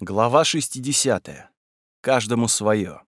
Глава 60. Каждому свое.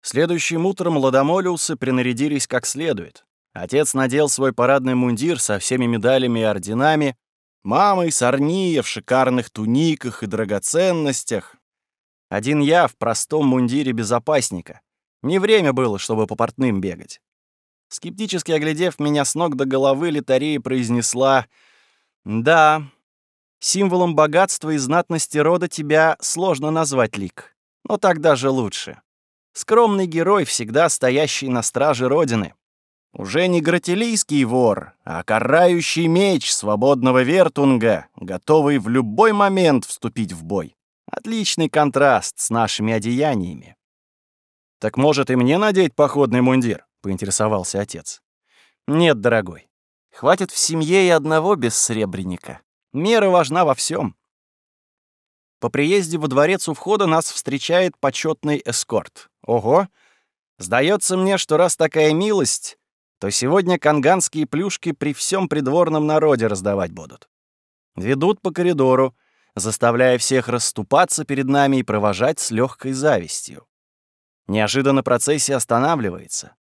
Следующим утром ладомолиусы принарядились как следует. Отец надел свой парадный мундир со всеми медалями и орденами, мама и Сорния в шикарных туниках и драгоценностях. Один я в простом мундире безопасника. Не время было, чтобы по портным бегать. Скептически оглядев меня с ног до головы, Литарея произнесла «Да, Символом богатства и знатности рода тебя сложно назвать, Лик. Но так даже лучше. Скромный герой, всегда стоящий на страже Родины. Уже не гратилийский вор, а карающий меч свободного вертунга, готовый в любой момент вступить в бой. Отличный контраст с нашими одеяниями. «Так может и мне надеть походный мундир?» — поинтересовался отец. «Нет, дорогой. Хватит в семье и одного бессребреника. Мера важна во всем. По приезде во дворец у входа нас встречает почетный эскорт. Ого! Сдается мне, что раз такая милость, то сегодня канганские плюшки при всем придворном народе раздавать будут. Ведут по коридору, заставляя всех расступаться перед нами и провожать с легкой завистью. Неожиданно процессия останавливается.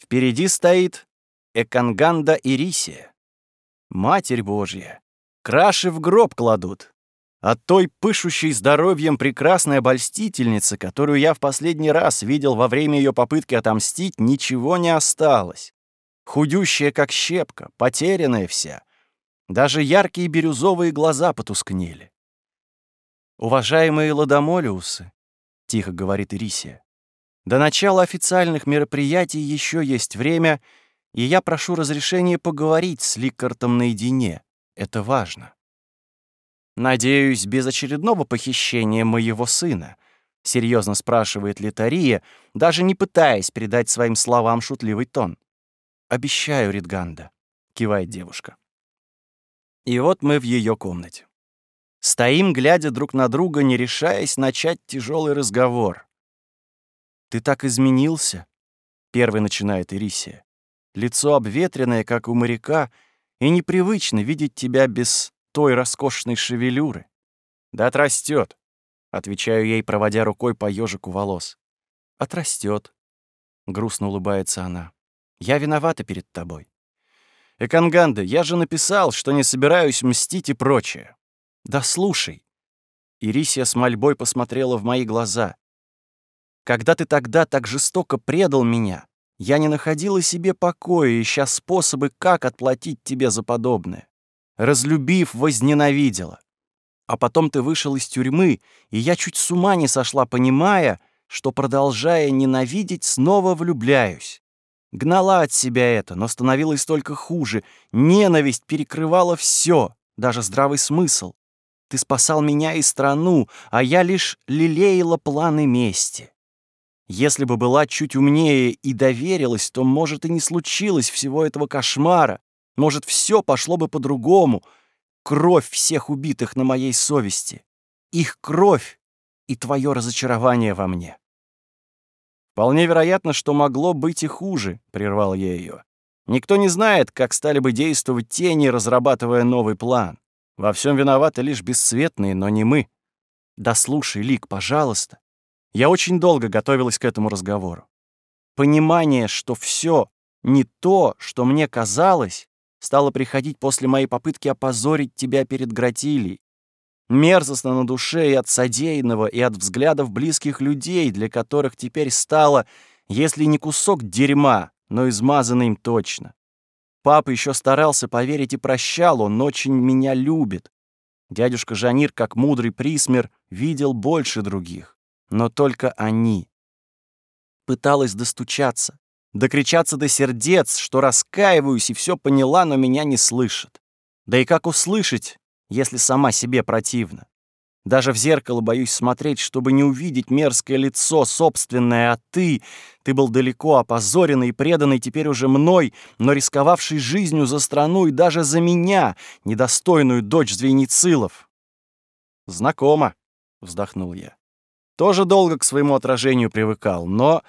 Впереди стоит Эканганда Ирисия. Матерь Божья! Краши в гроб кладут. От той пышущей здоровьем прекрасной обольстительницы, которую я в последний раз видел во время ее попытки отомстить, ничего не осталось. Худющая, как щепка, потерянная вся. Даже яркие бирюзовые глаза потускнели. «Уважаемые ладомолиусы», — тихо говорит Ирисия, «до начала официальных мероприятий еще есть время, и я прошу разрешения поговорить с Ликкартом наедине». Это важно. «Надеюсь, без очередного похищения моего сына?» — серьезно спрашивает Литария, даже не пытаясь передать своим словам шутливый тон. «Обещаю, Ридганда», — кивает девушка. И вот мы в ее комнате. Стоим, глядя друг на друга, не решаясь начать тяжелый разговор. «Ты так изменился?» — первый начинает Ирисия. Лицо обветренное, как у моряка — и непривычно видеть тебя без той роскошной шевелюры. Да отрастет, отвечаю ей, проводя рукой по ежику волос. Отрастет, грустно улыбается она. Я виновата перед тобой. Эканганда, я же написал, что не собираюсь мстить и прочее. Да слушай. Ирисия с мольбой посмотрела в мои глаза. Когда ты тогда так жестоко предал меня, я не находила себе покоя, ища способы, как отплатить тебе за подобное. Разлюбив, возненавидела. А потом ты вышел из тюрьмы, и я чуть с ума не сошла, понимая, что, продолжая ненавидеть, снова влюбляюсь. Гнала от себя это, но становилось только хуже. Ненависть перекрывала все, даже здравый смысл. Ты спасал меня и страну, а я лишь лелеяла планы мести. Если бы была чуть умнее и доверилась, то, может, и не случилось всего этого кошмара. Может, все пошло бы по-другому. Кровь всех убитых на моей совести. Их кровь и твое разочарование во мне. «Вполне вероятно, что могло быть и хуже», — прервал я ее. «Никто не знает, как стали бы действовать тени, разрабатывая новый план. Во всем виноваты лишь бесцветные, но не мы. Да слушай, Лик, пожалуйста. Я очень долго готовилась к этому разговору. Понимание, что все не то, что мне казалось, стало приходить после моей попытки опозорить тебя перед Гратилией. Мерзостно на душе и от содеянного, и от взглядов близких людей, для которых теперь стало, если не кусок дерьма, но измазанный им точно. Папа еще старался поверить и прощал, он очень меня любит. Дядюшка Жанир, как мудрый присмер, видел больше других но только они. Пыталась достучаться, докричаться до сердец, что раскаиваюсь и все поняла, но меня не слышит. Да и как услышать, если сама себе противна? Даже в зеркало боюсь смотреть, чтобы не увидеть мерзкое лицо собственное, а ты... Ты был далеко опозоренный и преданный теперь уже мной, но рисковавший жизнью за страну и даже за меня, недостойную дочь Звеницилов. «Знакомо», — вздохнул я. Тоже долго к своему отражению привыкал, но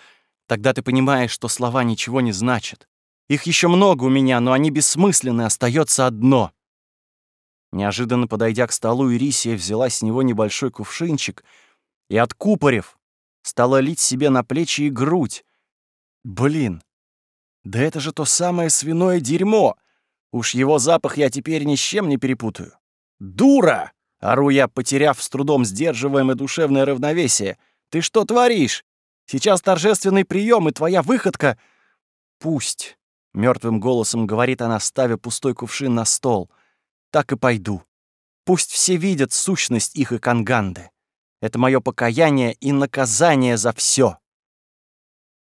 тогда ты понимаешь, что слова ничего не значат. Их еще много у меня, но они бессмысленны, остается одно. Неожиданно подойдя к столу, Ирисия взяла с него небольшой кувшинчик и, откупорив, стала лить себе на плечи и грудь. Блин, да это же то самое свиное дерьмо! Уж его запах я теперь ни с чем не перепутаю. «Дура!» — ору я, потеряв с трудом сдерживаемое душевное равновесие. «Ты что творишь? Сейчас торжественный прием, и твоя выходка...» «Пусть», — мертвым голосом говорит она, ставя пустой кувшин на стол. «Так и пойду. Пусть все видят сущность их и канганды. Это мое покаяние и наказание за все.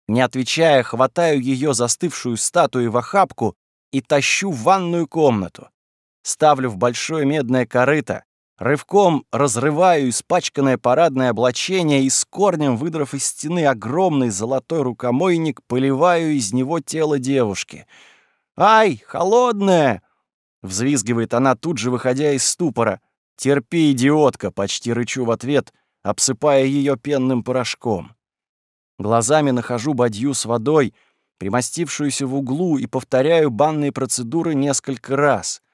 Не отвечая, хватаю ее застывшую статую в охапку и тащу в ванную комнату ставлю в большое медное корыто, рывком разрываю испачканное парадное облачение и с корнем, выдрав из стены огромный золотой рукомойник, поливаю из него тело девушки. «Ай, холодное!» — взвизгивает она, тут же выходя из ступора. «Терпи, идиотка!» — почти рычу в ответ, обсыпая ее пенным порошком. Глазами нахожу бадью с водой, примостившуюся в углу, и повторяю банные процедуры несколько раз —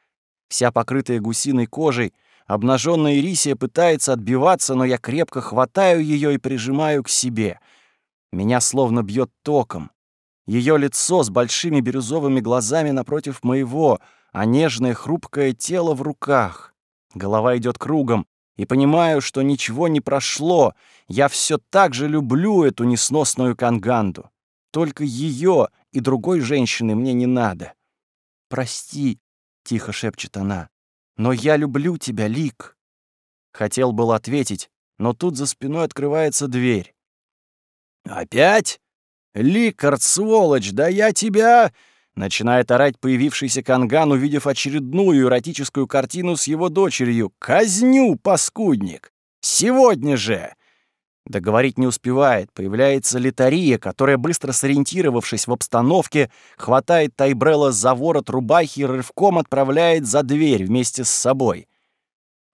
Вся покрытая гусиной кожей, обнаженная Ирисия пытается отбиваться, но я крепко хватаю ее и прижимаю к себе. Меня словно бьет током. Ее лицо с большими бирюзовыми глазами напротив моего, а нежное хрупкое тело в руках. Голова идет кругом, и понимаю, что ничего не прошло. Я все так же люблю эту несносную канганду. Только ее и другой женщины мне не надо. Прости, тихо шепчет она. «Но я люблю тебя, Лик!» Хотел был ответить, но тут за спиной открывается дверь. «Опять? Ликард, сволочь, да я тебя...» Начинает орать появившийся Канган, увидев очередную эротическую картину с его дочерью. «Казню, паскудник! Сегодня же! Договорить не успевает. Появляется Литария, которая, быстро сориентировавшись в обстановке, хватает Тайбрелла за ворот рубахи и рывком отправляет за дверь вместе с собой.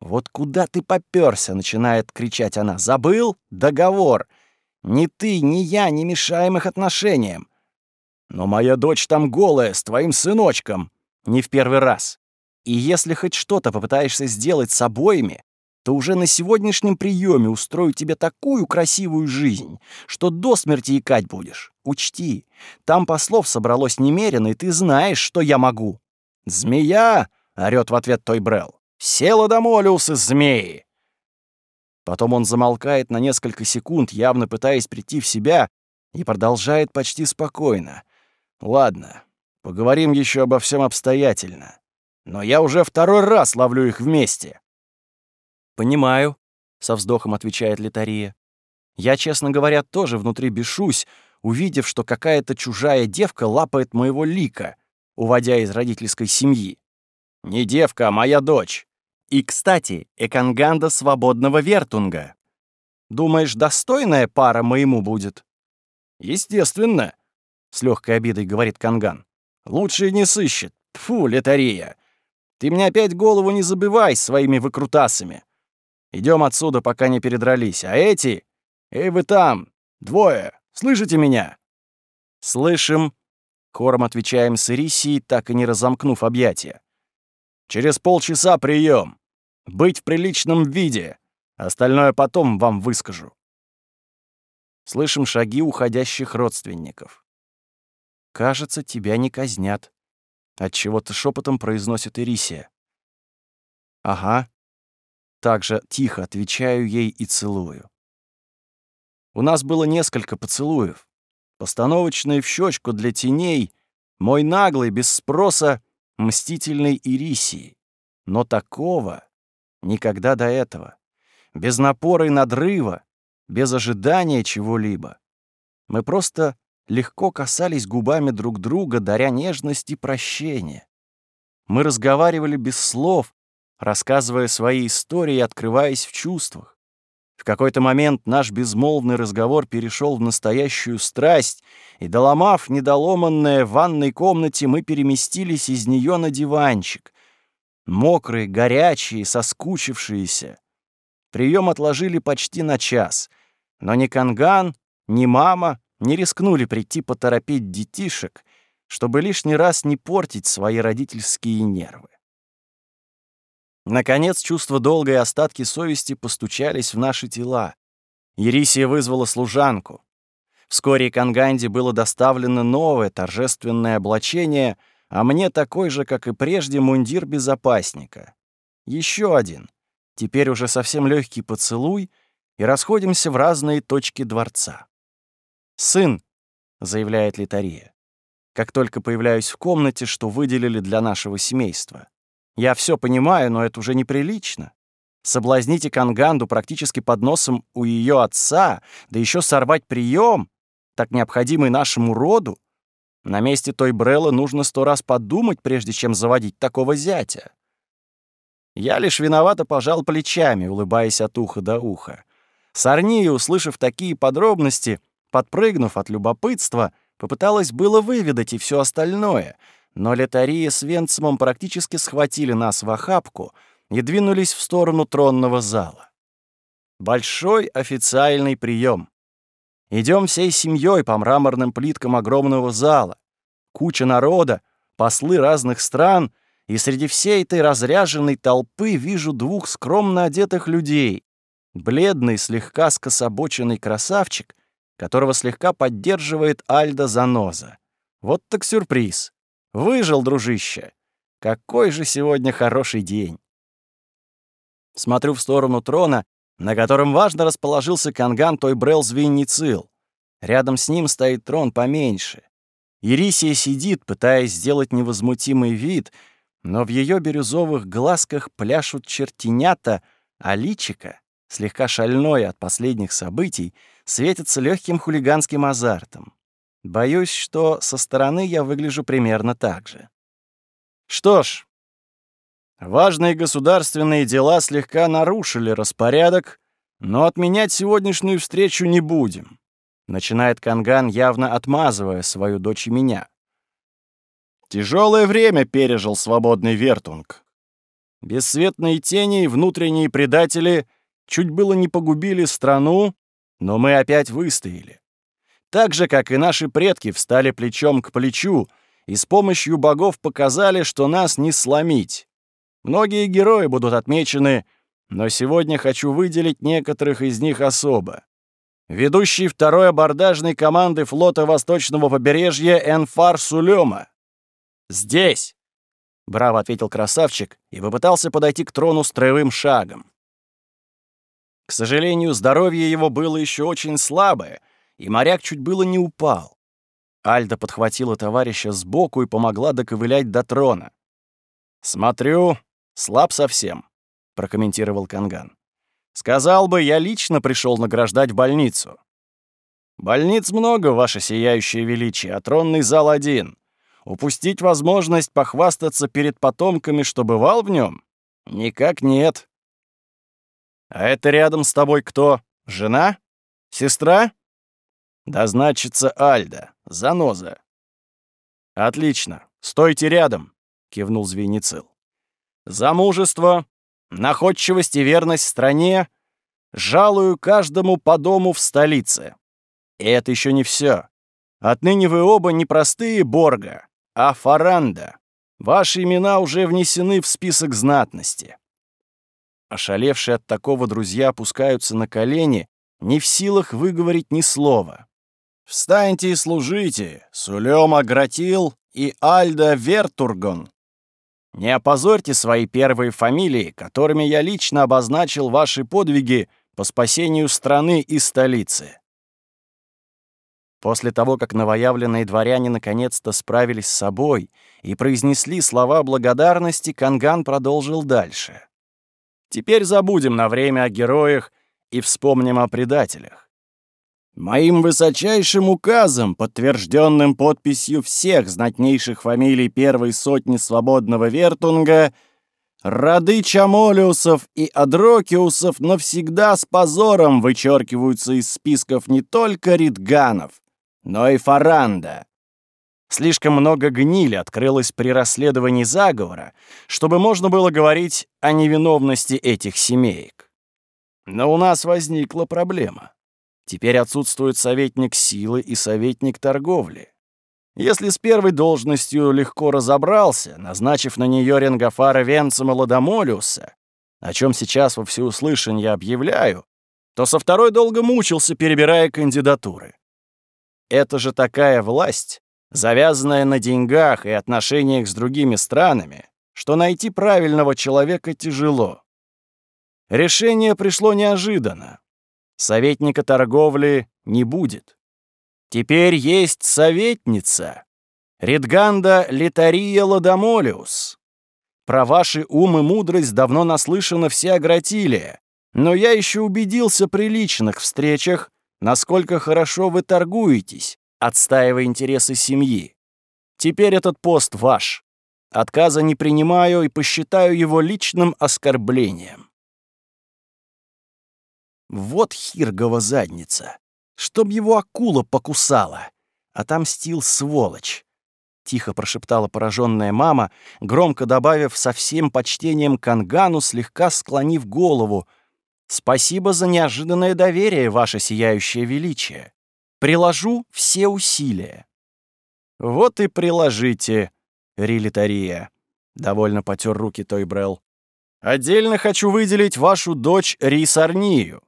«Вот куда ты попёрся?» — начинает кричать она. «Забыл? Договор! Ни ты, ни я не мешаем их отношениям. Но моя дочь там голая, с твоим сыночком. Не в первый раз. И если хоть что-то попытаешься сделать с обоими, то уже на сегодняшнем приеме устрою тебе такую красивую жизнь, что до смерти икать будешь. Учти, там послов собралось немерено, и ты знаешь, что я могу». «Змея!» — орёт в ответ Тойбрел. «Села домолился, змеи!» Потом он замолкает на несколько секунд, явно пытаясь прийти в себя, и продолжает почти спокойно. «Ладно, поговорим еще обо всем обстоятельно. Но я уже второй раз ловлю их вместе. «Понимаю», — со вздохом отвечает Литария. «Я, честно говоря, тоже внутри бешусь, увидев, что какая-то чужая девка лапает моего лика, уводя из родительской семьи. Не девка, а моя дочь. И, кстати, Эканганда свободного Вертунга. Думаешь, достойная пара моему будет?» «Естественно», — с легкой обидой говорит Канган. «Лучше не сыщет. Тфу, Литария. Ты мне опять голову не забывай своими выкрутасами. Идем отсюда, пока не передрались. А эти... Эй, вы там! Двое! Слышите меня?» «Слышим», — хором отвечаем с Ирисией, так и не разомкнув объятия. «Через полчаса прием. Быть в приличном виде. Остальное потом вам выскажу». Слышим шаги уходящих родственников. «Кажется, тебя не казнят», — отчего-то шепотом произносит Ирисия. «Ага», также тихо отвечаю ей и целую. У нас было несколько поцелуев. Постановочные в щечку для теней, мой наглый, без спроса, мстительный Ирисии. Но такого никогда до этого. Без напора и надрыва, без ожидания чего-либо. Мы просто легко касались губами друг друга, даря нежность и прощение. Мы разговаривали без слов, рассказывая свои истории и открываясь в чувствах. В какой-то момент наш безмолвный разговор перешел в настоящую страсть, и, доломав недоломанное в ванной комнате, мы переместились из нее на диванчик. Мокрые, горячие, соскучившиеся. Прием отложили почти на час, но ни Канган, ни мама не рискнули прийти поторопить детишек, чтобы лишний раз не портить свои родительские нервы. Наконец, чувство долга и остатки совести постучались в наши тела. Ерисия вызвала служанку. Вскоре Канганде было доставлено новое торжественное облачение, а мне такой же, как и прежде, мундир безопасника. Еще один, теперь уже совсем легкий поцелуй, и расходимся в разные точки дворца. «Сын», — заявляет Литария, как только появляюсь в комнате, что выделили для нашего семейства. Я все понимаю, но это уже неприлично. Соблазните Канганду практически под носом у ее отца, да еще сорвать прием, так необходимый нашему роду. На месте той Бреллы нужно сто раз подумать, прежде чем заводить такого зятя. Я лишь виновато пожал плечами, улыбаясь от уха до уха. Сарния, услышав такие подробности, подпрыгнув от любопытства, попыталась было выведать и все остальное, но Летария с Венцемом практически схватили нас в охапку и двинулись в сторону тронного зала. Большой официальный прием. Идем всей семьей по мраморным плиткам огромного зала. Куча народа, послы разных стран, и среди всей этой разряженной толпы вижу двух скромно одетых людей. Бледный, слегка скособоченный красавчик, которого слегка поддерживает Альда Заноза. Вот так сюрприз. Выжил, дружище. Какой же сегодня хороший день. Смотрю в сторону трона, на котором важно расположился Канган Тойбрел Звенницил. Рядом с ним стоит трон поменьше. Ерисия сидит, пытаясь сделать невозмутимый вид, но в ее бирюзовых глазках пляшут чертенята, а личика, слегка шальное от последних событий, светится легким хулиганским азартом. Боюсь, что со стороны я выгляжу примерно так же. Что ж, важные государственные дела слегка нарушили распорядок, но отменять сегодняшнюю встречу не будем. Начинает Канган, явно отмазывая свою дочь и меня. Тяжелое время пережил свободный Вертунг. Бесцветные тени и внутренние предатели чуть было не погубили страну, но мы опять выстояли так же, как и наши предки встали плечом к плечу и с помощью богов показали, что нас не сломить. Многие герои будут отмечены, но сегодня хочу выделить некоторых из них особо. Ведущий второй абордажной команды флота Восточного побережья Энфар Сулема. «Здесь!» — браво ответил красавчик и попытался подойти к трону строевым шагом. К сожалению, здоровье его было еще очень слабое — и моряк чуть было не упал. Альда подхватила товарища сбоку и помогла доковылять до трона. «Смотрю, слаб совсем», — прокомментировал Канган. «Сказал бы, я лично пришел награждать больницу». «Больниц много, ваше сияющее величие, а тронный зал один. Упустить возможность похвастаться перед потомками, что бывал в нем? Никак нет». «А это рядом с тобой кто? Жена? Сестра?» Да значится Альда, заноза. Отлично, стойте рядом, кивнул Звеницил. За мужество, находчивость и верность стране жалую каждому по дому в столице. И это еще не все. Отныне вы оба не простые Борга, а Фаранда. Ваши имена уже внесены в список знатности. Ошалевшие от такого друзья опускаются на колени, не в силах выговорить ни слова. Встаньте и служите, Сулема Гратил и Альда Вертургон. Не опозорьте свои первые фамилии, которыми я лично обозначил ваши подвиги по спасению страны и столицы. После того, как новоявленные дворяне наконец-то справились с собой и произнесли слова благодарности, Канган продолжил дальше. Теперь забудем на время о героях и вспомним о предателях. Моим высочайшим указом, подтвержденным подписью всех знатнейших фамилий первой сотни свободного Вертунга, роды Чамолиусов и Адрокиусов навсегда с позором вычеркиваются из списков не только Ритганов, но и Фаранда. Слишком много гнили открылось при расследовании заговора, чтобы можно было говорить о невиновности этих семеек. Но у нас возникла проблема. Теперь отсутствует советник силы и советник торговли. Если с первой должностью легко разобрался, назначив на нее Ренгофара Венцима Ладомолиуса, о чем сейчас во всеуслышание объявляю, то со второй долго мучился, перебирая кандидатуры. Это же такая власть, завязанная на деньгах и отношениях с другими странами, что найти правильного человека тяжело. Решение пришло неожиданно. Советника торговли не будет. Теперь есть советница. Редганда Литария Ладомолиус. Про ваши ум и мудрость давно наслышана вся Гратилия, но я еще убедился при личных встречах, насколько хорошо вы торгуетесь, отстаивая интересы семьи. Теперь этот пост ваш. Отказа не принимаю и посчитаю его личным оскорблением. Вот хиргова задница. Чтоб его акула покусала. Отомстил сволочь. Тихо прошептала пораженная мама, громко добавив со всем почтением Кангану, слегка склонив голову. «Спасибо за неожиданное доверие, ваше сияющее величие. Приложу все усилия». «Вот и приложите, Рилитария», — довольно потер руки Тойбрел. «Отдельно хочу выделить вашу дочь Рисарнию.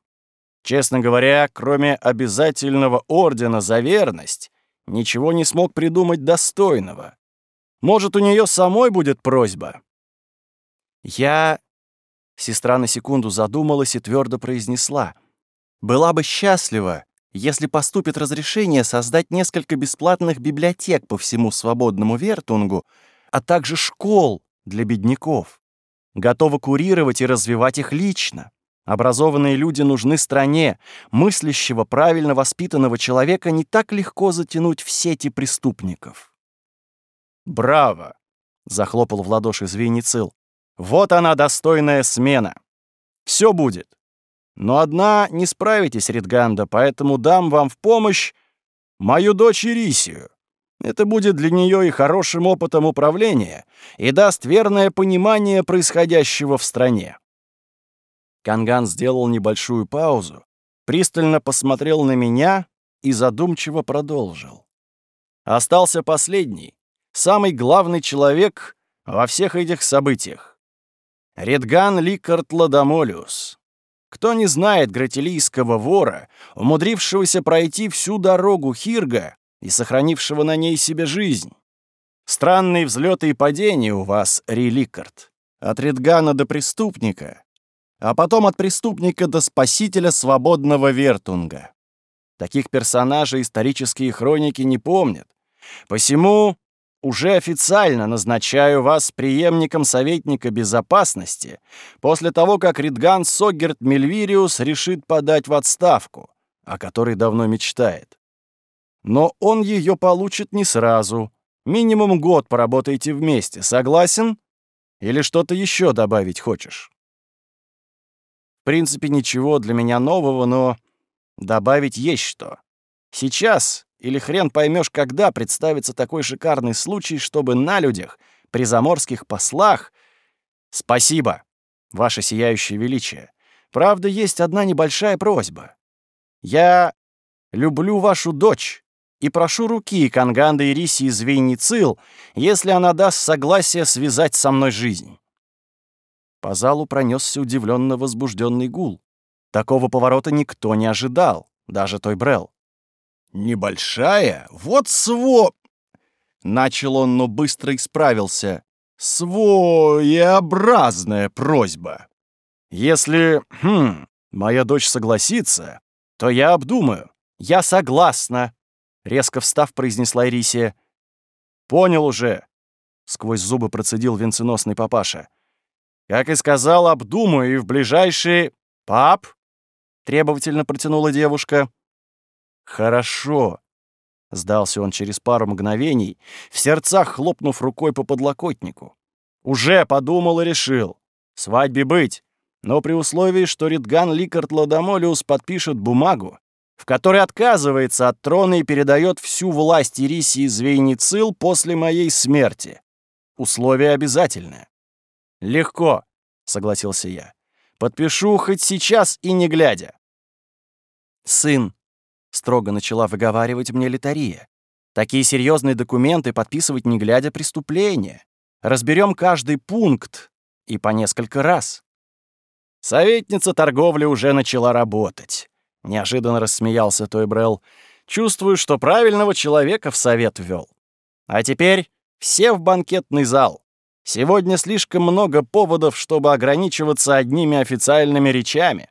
Честно говоря, кроме обязательного ордена за верность, ничего не смог придумать достойного. Может, у нее самой будет просьба? Я... Сестра на секунду задумалась и твердо произнесла. Была бы счастлива, если поступит разрешение создать несколько бесплатных библиотек по всему свободному Вертунгу, а также школ для бедняков. Готова курировать и развивать их лично. Образованные люди нужны стране. Мыслящего, правильно воспитанного человека не так легко затянуть в сети преступников. «Браво!» — захлопал в ладоши Звеницил. «Вот она, достойная смена. Все будет. Но одна не справитесь, Ритганда, поэтому дам вам в помощь мою дочь Ирисию. Это будет для нее и хорошим опытом управления, и даст верное понимание происходящего в стране. Канган сделал небольшую паузу, пристально посмотрел на меня и задумчиво продолжил. Остался последний, самый главный человек во всех этих событиях. Редган Ликард Ладомолиус. Кто не знает гратилийского вора, умудрившегося пройти всю дорогу Хирга и сохранившего на ней себе жизнь? Странные взлеты и падения у вас, Реликард. От Редгана до преступника, а потом от преступника до спасителя свободного Вертунга. Таких персонажей исторические хроники не помнят. Посему уже официально назначаю вас преемником советника безопасности после того, как Ридган Согерт Мельвириус решит подать в отставку, о которой давно мечтает. Но он ее получит не сразу. Минимум год поработайте вместе. Согласен? Или что-то еще добавить хочешь? Принципе, ничего для меня нового, но добавить есть что. Сейчас, или хрен поймешь, когда представится такой шикарный случай, чтобы на людях, при заморских послах... Спасибо, ваше сияющее величие. Правда, есть одна небольшая просьба. Я люблю вашу дочь и прошу руки Канганды Ирисии Звейницил, если она даст согласие связать со мной жизнь. По залу пронесся удивленно возбужденный гул. Такого поворота никто не ожидал, даже той Брел. «Небольшая? Вот сво...» Начал он, но быстро исправился. «Своеобразная просьба. Если, хм, моя дочь согласится, то я обдумаю. Я согласна», — резко встав, произнесла Ирисия. «Понял уже», — сквозь зубы процедил венценосный папаша. Как и сказал, обдумаю и в ближайшие... Пап? Требовательно протянула девушка. Хорошо. Сдался он через пару мгновений, в сердцах хлопнув рукой по подлокотнику. Уже подумал и решил. Свадьбе быть, но при условии, что Ридган Ликард Ладомолиус подпишет бумагу, в которой отказывается от трона и передает всю власть Ирисии Звейницил после моей смерти. Условие обязательное. «Легко», — согласился я. «Подпишу хоть сейчас и не глядя». «Сын», — строго начала выговаривать мне Литария, Такие серьезные документы подписывать не глядя преступления. Разберем каждый пункт и по несколько раз. Советница торговли уже начала работать. Неожиданно рассмеялся Тойбрелл. Чувствую, что правильного человека в совет ввел. А теперь все в банкетный зал. Сегодня слишком много поводов, чтобы ограничиваться одними официальными речами.